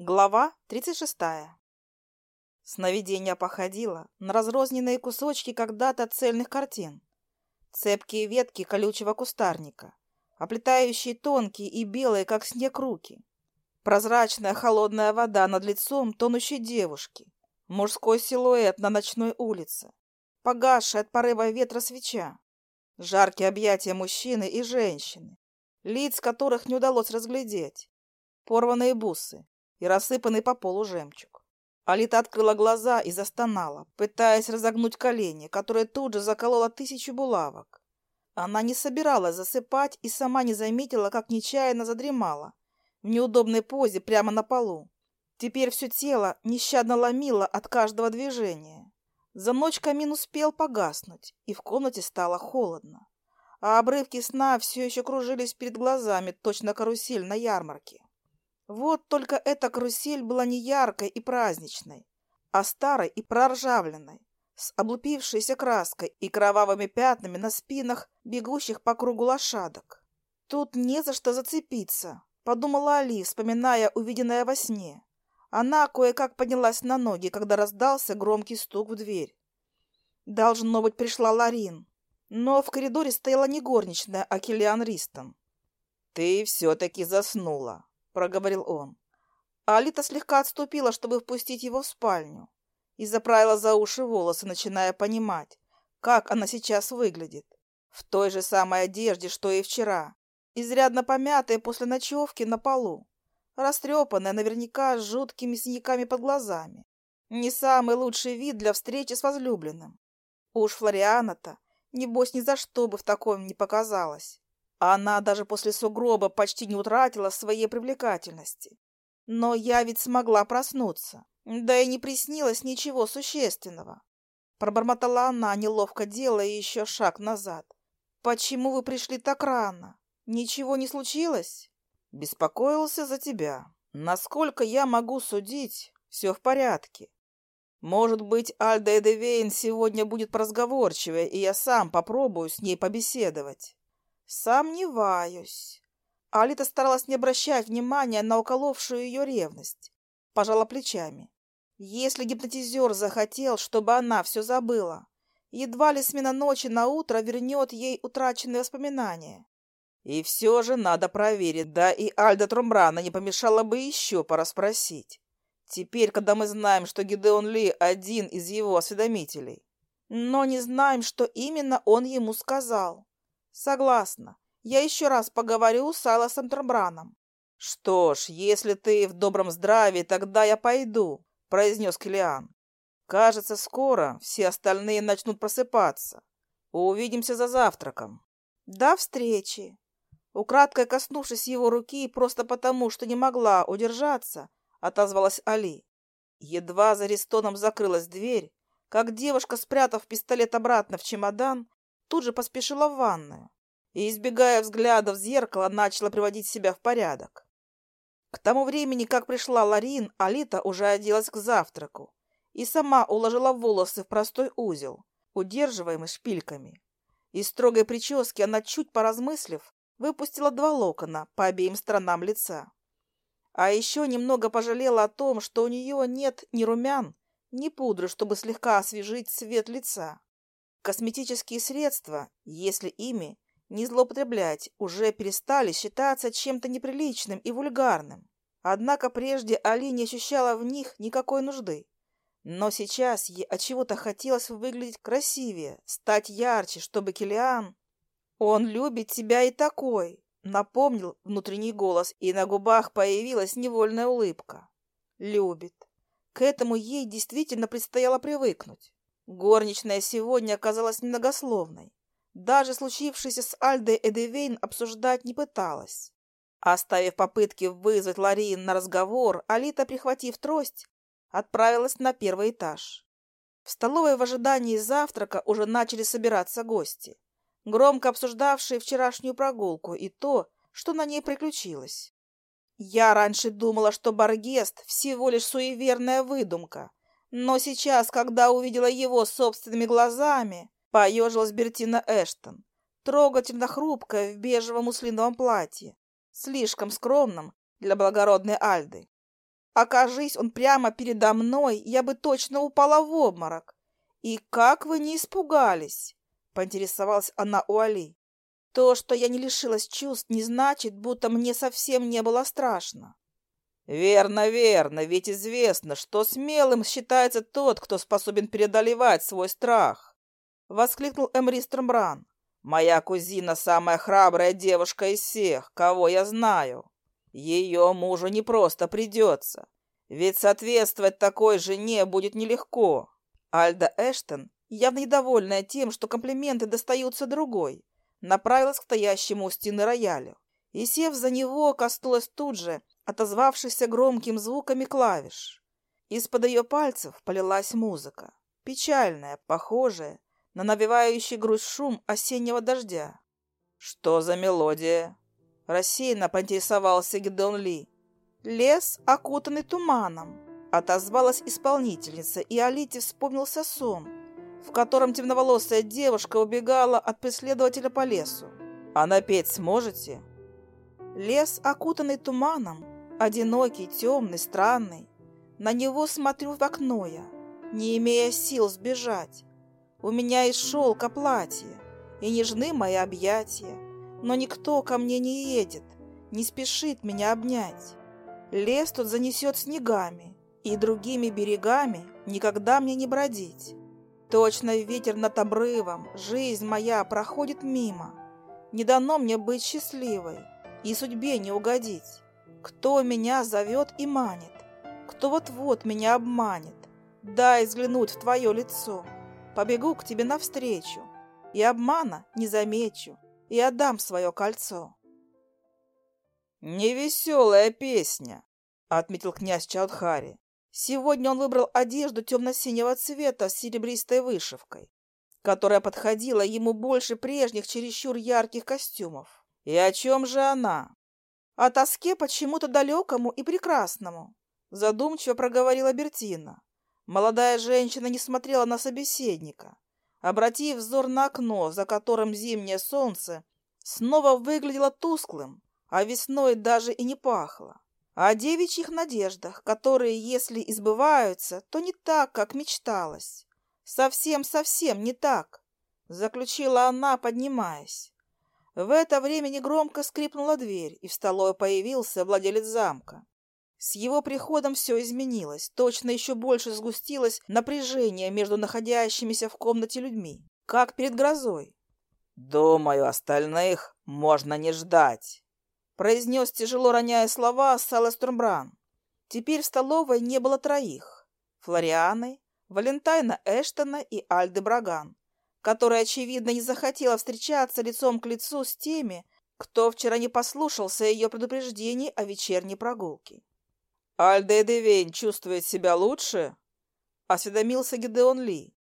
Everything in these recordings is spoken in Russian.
Глава 36. Сновидение походило на разрозненные кусочки когда-то цельных картин. Цепкие ветки колючего кустарника, оплетающие тонкие и белые, как снег, руки. Прозрачная холодная вода над лицом тонущей девушки. Мужской силуэт на ночной улице. Погасшая от порыва ветра свеча. Жаркие объятия мужчины и женщины, лиц которых не удалось разглядеть. Порванные бусы, и рассыпанный по полу жемчуг. Алита открыла глаза и застонала, пытаясь разогнуть колени, которые тут же заколола тысячу булавок. Она не собиралась засыпать и сама не заметила, как нечаянно задремала в неудобной позе прямо на полу. Теперь все тело нещадно ломило от каждого движения. За ночь камин успел погаснуть, и в комнате стало холодно. А обрывки сна все еще кружились перед глазами, точно карусель на ярмарке. Вот только эта карусель была не яркой и праздничной, а старой и проржавленной, с облупившейся краской и кровавыми пятнами на спинах бегущих по кругу лошадок. Тут не за что зацепиться, подумала Али, вспоминая увиденное во сне. Она кое-как поднялась на ноги, когда раздался громкий стук в дверь. Должно быть, пришла Ларин. Но в коридоре стояла не горничная, а Киллиан Ристон. «Ты все-таки заснула», проговорил он. Алита слегка отступила, чтобы впустить его в спальню, и заправила за уши волосы, начиная понимать, как она сейчас выглядит. В той же самой одежде, что и вчера, изрядно помятая после ночевки на полу, растрепанная наверняка с жуткими синяками под глазами. Не самый лучший вид для встречи с возлюбленным. Уж Флориана-то, небось, ни за что бы в таком не показалось. Она даже после сугроба почти не утратила своей привлекательности. Но я ведь смогла проснуться. Да и не приснилось ничего существенного. Пробормотала она, неловко делая еще шаг назад. «Почему вы пришли так рано? Ничего не случилось?» «Беспокоился за тебя. Насколько я могу судить, все в порядке. Может быть, Альда Эдевейн сегодня будет поразговорчивее, и я сам попробую с ней побеседовать». Сомневаюсь. Алита старалась не обращать внимания на уколовшую ее ревность. Пожала плечами. Если гипнотизер захотел, чтобы она все забыла, едва ли смена ночи на утро вернет ей утраченные воспоминания. И все же надо проверить, да и Альда Трумбрана не помешало бы еще порасспросить. Теперь, когда мы знаем, что Гидеон Ли один из его осведомителей. Но не знаем, что именно он ему сказал. Согласна. Я еще раз поговорю с Айлосом Трамбраном. Что ж, если ты в добром здравии, тогда я пойду, произнес Килиан. Кажется, скоро все остальные начнут просыпаться. Увидимся за завтраком. До встречи. Украдкой коснувшись его руки, просто потому, что не могла удержаться, отозвалась Али. Едва за Рестоном закрылась дверь, как девушка, спрятав пистолет обратно в чемодан, тут же поспешила в ванную и, избегая взгляда в зеркало, начала приводить себя в порядок. К тому времени, как пришла Ларин, Алита уже оделась к завтраку и сама уложила волосы в простой узел, удерживаемый шпильками. Из строгой прически она, чуть поразмыслив, выпустила два локона по обеим сторонам лица. А еще немного пожалела о том, что у нее нет ни румян, ни пудры, чтобы слегка освежить цвет лица. Косметические средства, если ими не злоупотреблять, уже перестали считаться чем-то неприличным и вульгарным. Однако прежде Али не ощущала в них никакой нужды. Но сейчас ей от чего-то хотелось выглядеть красивее, стать ярче, чтобы Килиан... Он любит тебя и такой, напомнил внутренний голос, и на губах появилась невольная улыбка. Любит. К этому ей действительно предстояло привыкнуть. Горничная сегодня оказалась многословной. Даже случившееся с Альдой Эдевейн обсуждать не пыталась. Оставив попытки вызвать Ларин на разговор, Алита, прихватив трость, отправилась на первый этаж. В столовой в ожидании завтрака уже начали собираться гости, громко обсуждавшие вчерашнюю прогулку и то, что на ней приключилось. Я раньше думала, что Баргест всего лишь суеверная выдумка, но сейчас, когда увидела его собственными глазами, поежилась Бертина Эштон, трогательно хрупкая в бежевом муслиновом платье, слишком скромном для благородной Альды. Окажись он прямо передо мной, я бы точно упала в обморок. И как вы не испугались? Поинтересовалась она у Али. То, что я не лишилась чувств, не значит, будто мне совсем не было страшно. Верно, верно, ведь известно, что смелым считается тот, кто способен преодолевать свой страх. Воскликнул Эмри Стромбран. Моя кузина самая храбрая девушка из всех, кого я знаю. Ее мужу не просто придется, ведь соответствовать такой жене будет нелегко. Альда Эштон, явно недовольная тем, что комплименты достаются другой, направилась к стоящему у стены роялю и, сев за него, коснулась тут же отозвавшихся громким звуками клавиш. Из-под ее пальцев полилась музыка, печальная, похожая на навевающий грусть шум осеннего дождя. «Что за мелодия?» Рассеянно поинтересовался Гидеон Ли. «Лес, окутанный туманом», — отозвалась исполнительница, и Алите вспомнился сон, в котором темноволосая девушка убегала от преследователя по лесу. «А напеть сможете?» Лес, окутанный туманом, одинокий, темный, странный. На него смотрю в окно я, не имея сил сбежать. У меня из шелка платье, и нежны мои объятия, но никто ко мне не едет, не спешит меня обнять. Лес тут занесет снегами, и другими берегами никогда мне не бродить. Точно ветер над обрывом, жизнь моя проходит мимо. Не дано мне быть счастливой и судьбе не угодить. Кто меня зовет и манит, кто вот-вот меня обманет. Дай взглянуть в твое лицо побегу к тебе навстречу, и обмана не замечу, и отдам свое кольцо. «Невеселая песня», — отметил князь Чаудхари. Сегодня он выбрал одежду темно-синего цвета с серебристой вышивкой, которая подходила ему больше прежних чересчур ярких костюмов. И о чем же она? О тоске почему-то далекому и прекрасному, задумчиво проговорила Бертина. Молодая женщина не смотрела на собеседника, обратив взор на окно, за которым зимнее солнце снова выглядело тусклым, а весной даже и не пахло. О девичьих надеждах, которые, если избываются, то не так, как мечталось. Совсем-совсем не так, заключила она, поднимаясь. В это время негромко скрипнула дверь, и в столовой появился владелец замка. С его приходом все изменилось, точно еще больше сгустилось напряжение между находящимися в комнате людьми, как перед грозой. «Думаю, остальных можно не ждать», — произнес, тяжело роняя слова, Салеструмбран. Теперь в столовой не было троих — Флорианы, Валентайна Эштона и Альды Браган, которая, очевидно, не захотела встречаться лицом к лицу с теми, кто вчера не послушался ее предупреждений о вечерней прогулке. «Альда Эдевейн чувствует себя лучше?» — осведомился Гидеон Ли.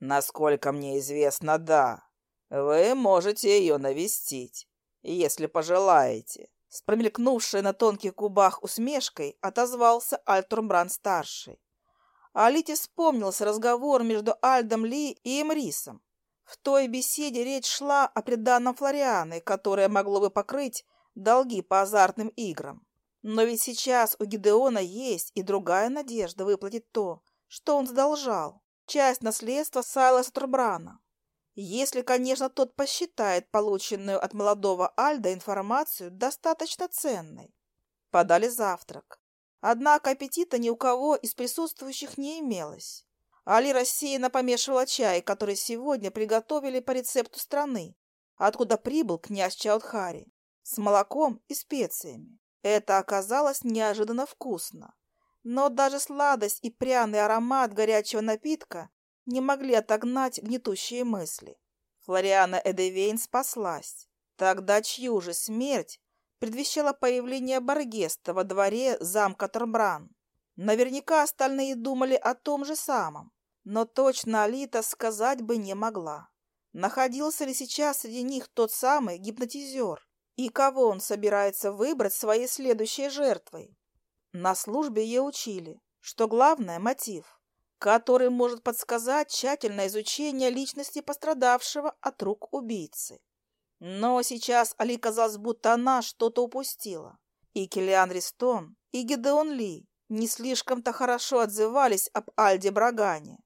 «Насколько мне известно, да. Вы можете ее навестить, если пожелаете». С промелькнувшей на тонких губах усмешкой отозвался Альтурмбран-старший. Алите вспомнился разговор между Альдом Ли и Эмрисом. В той беседе речь шла о приданном Флорианы, которое могло бы покрыть долги по азартным играм. Но ведь сейчас у Гидеона есть и другая надежда выплатить то, что он задолжал. Часть наследства Сайласа Турбрана. Если, конечно, тот посчитает полученную от молодого Альда информацию достаточно ценной. Подали завтрак. Однако аппетита ни у кого из присутствующих не имелось. Али рассеянно помешивала чай, который сегодня приготовили по рецепту страны, откуда прибыл князь Чаудхари, с молоком и специями. Это оказалось неожиданно вкусно. Но даже сладость и пряный аромат горячего напитка не могли отогнать гнетущие мысли. Флориана Эдевейн спаслась. Тогда чью же смерть предвещала появление Баргеста во дворе замка Торбран? Наверняка остальные думали о том же самом, но точно Алита сказать бы не могла. Находился ли сейчас среди них тот самый гипнотизер, и кого он собирается выбрать своей следующей жертвой. На службе ее учили, что главное – мотив, который может подсказать тщательное изучение личности пострадавшего от рук убийцы. Но сейчас Али казалось, будто она что-то упустила. И Киллиан Ристон, и Гидеон Ли не слишком-то хорошо отзывались об Альде Брагане.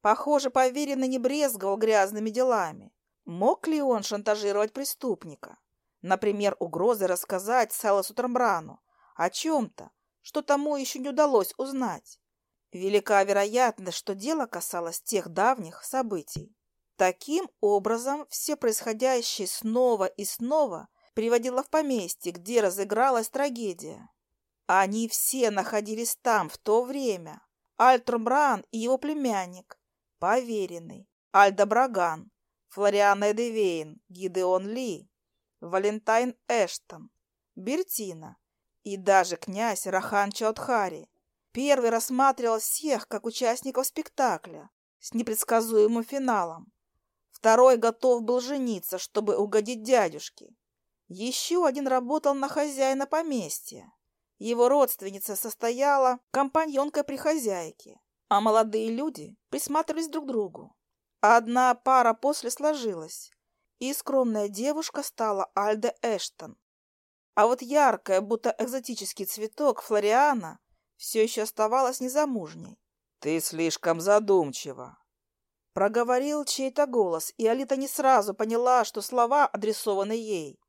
Похоже, поверенный не брезговал грязными делами. Мог ли он шантажировать преступника? Например, угрозы рассказать Селосу Трамбрану о чем-то, что тому еще не удалось узнать. Велика вероятность, что дело касалось тех давних событий. Таким образом, все происходящее снова и снова приводило в поместье, где разыгралась трагедия. Они все находились там в то время. Альтрумбран и его племянник, поверенный, Альда Браган, Флориана Эдевейн, Гидеон Ли, Валентайн Эштон, Бертина и даже князь Рахан Чаудхари. Первый рассматривал всех как участников спектакля с непредсказуемым финалом. Второй готов был жениться, чтобы угодить дядюшке. Еще один работал на хозяина поместья. Его родственница состояла компаньонкой при хозяйке, а молодые люди присматривались друг к другу. Одна пара после сложилась, и скромная девушка стала Альда Эштон. А вот яркая, будто экзотический цветок Флориана все еще оставалась незамужней. «Ты слишком задумчива», — проговорил чей-то голос, и Алита не сразу поняла, что слова адресованы ей.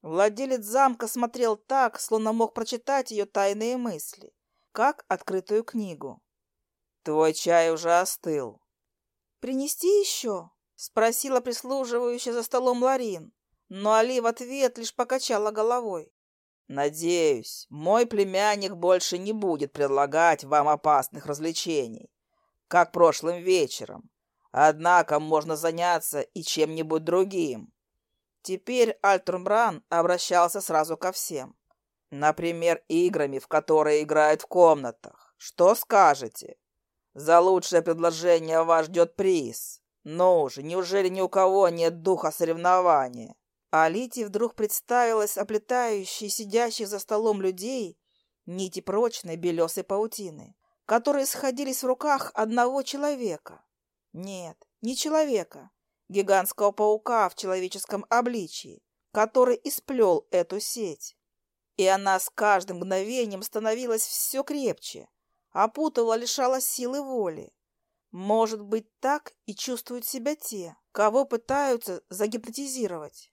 Владелец замка смотрел так, словно мог прочитать ее тайные мысли, как открытую книгу. «Твой чай уже остыл. «Принести еще?» — спросила прислуживающая за столом Ларин, но Али в ответ лишь покачала головой. «Надеюсь, мой племянник больше не будет предлагать вам опасных развлечений, как прошлым вечером. Однако можно заняться и чем-нибудь другим». Теперь Альтрумбран обращался сразу ко всем. Например, играми, в которые играют в комнатах. Что скажете? За лучшее предложение вас ждет приз. Ну же, неужели ни у кого нет духа соревнования? А Лите вдруг представилась оплетающей сидящих за столом людей нити прочной белесой паутины, которые сходились в руках одного человека. Нет, не человека, гигантского паука в человеческом обличии, который исплел эту сеть. И она с каждым мгновением становилась все крепче, опутывала, лишала силы воли. Может быть, так и чувствуют себя те, кого пытаются загипнотизировать.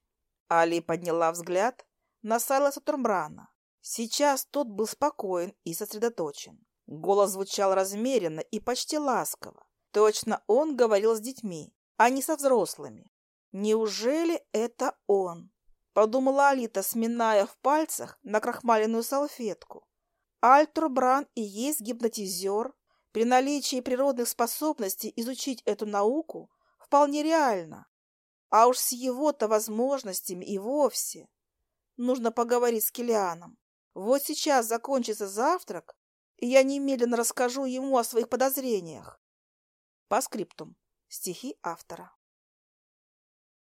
Али подняла взгляд на Сайлоса Турмбрана. Сейчас тот был спокоен и сосредоточен. Голос звучал размеренно и почти ласково. Точно он говорил с детьми, а не со взрослыми. Неужели это он? Подумала Алита, сминая в пальцах на крахмаленную салфетку. Альтробран и есть гипнотизер. При наличии природных способностей изучить эту науку вполне реально. А уж с его-то возможностями и вовсе. Нужно поговорить с Килианом. Вот сейчас закончится завтрак, и я немедленно расскажу ему о своих подозрениях. По скриптум. Стихи автора.